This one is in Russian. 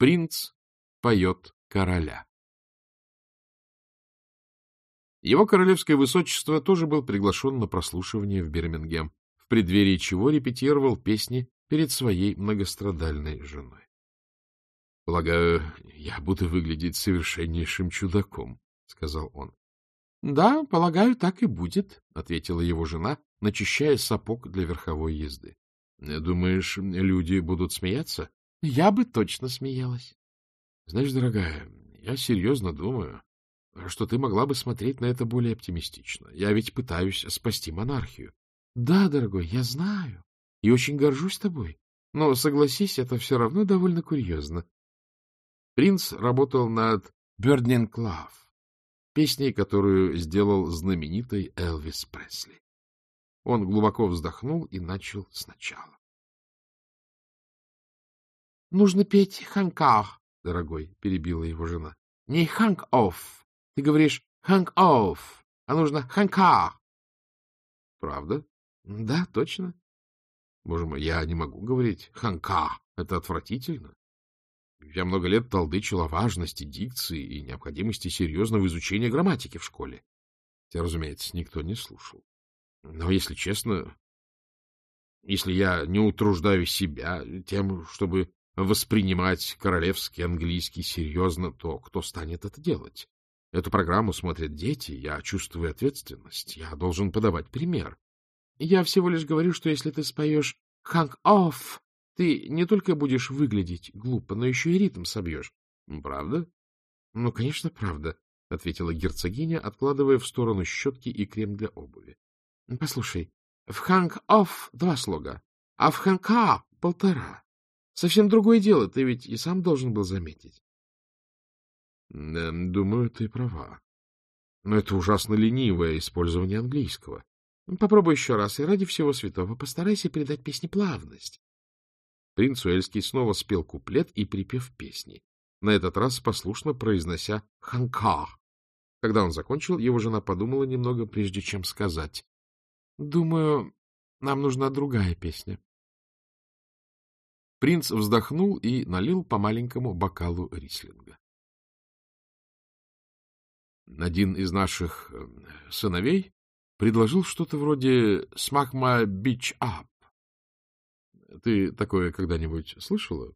Принц поет короля. Его королевское высочество тоже был приглашен на прослушивание в Бирмингем, в преддверии чего репетировал песни перед своей многострадальной женой. — Полагаю, я буду выглядеть совершеннейшим чудаком, — сказал он. — Да, полагаю, так и будет, — ответила его жена, начищая сапог для верховой езды. — Думаешь, люди будут смеяться? — Я бы точно смеялась. — Знаешь, дорогая, я серьезно думаю, что ты могла бы смотреть на это более оптимистично. Я ведь пытаюсь спасти монархию. — Да, дорогой, я знаю, и очень горжусь тобой. Но, согласись, это все равно довольно курьезно. Принц работал над «Burning Love», песней, которую сделал знаменитый Элвис Пресли. Он глубоко вздохнул и начал сначала. — Нужно петь «Ханках», дорогой, — перебила его жена. — Не «Ханк-офф». Ты говоришь «Ханк-офф», а нужно «Ханках». — Правда? — Да, точно. Боже мой, я не могу говорить «Ханка». Это отвратительно. Я много лет талдычил о важности дикции и необходимости серьезного изучения грамматики в школе. Хотя, разумеется, никто не слушал. Но, если честно, если я не утруждаю себя тем, чтобы воспринимать королевский английский серьезно, то кто станет это делать? Эту программу смотрят дети, я чувствую ответственность, я должен подавать пример. Я всего лишь говорю, что если ты споешь «Ханг офф», ты не только будешь выглядеть глупо, но еще и ритм собьешь. — Правда? — Ну, конечно, правда, — ответила герцогиня, откладывая в сторону щетки и крем для обуви. — Послушай, в «Ханг офф» два слога, а в «Ханка» полтора. Совсем другое дело, ты ведь и сам должен был заметить. — Думаю, ты права. Но это ужасно ленивое использование английского. Попробуй еще раз, и ради всего святого постарайся передать песне плавность. Принц Уэльский снова спел куплет и припев песни, на этот раз послушно произнося «ханка». Когда он закончил, его жена подумала немного, прежде чем сказать. — Думаю, нам нужна другая песня. Принц вздохнул и налил по маленькому бокалу рислинга. Один из наших э, сыновей предложил что-то вроде «Смакма бич ап», ты такое когда-нибудь слышала?